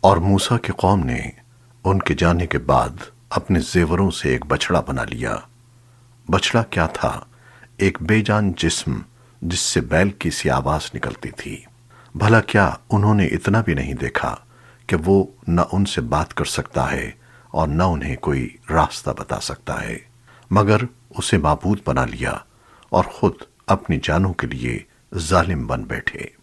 اور موسیٰ کی قوم نے ان کے جانے کے بعد اپنے زیوروں سے ایک بچڑا بنا لیا۔ بچڑا کیا تھا؟ ایک بے جان جسم جس سے بیل کی سی آواز نکلتی تھی۔ بھلا کیا انہوں نے اتنا بھی نہیں دیکھا کہ وہ نہ ان سے بات کر سکتا ہے اور نہ انہیں کوئی راستہ بتا سکتا ہے، مگر اسے معبود بنا لیا اور خود اپنی جانوں کے لیے ظالم بن بیٹھے۔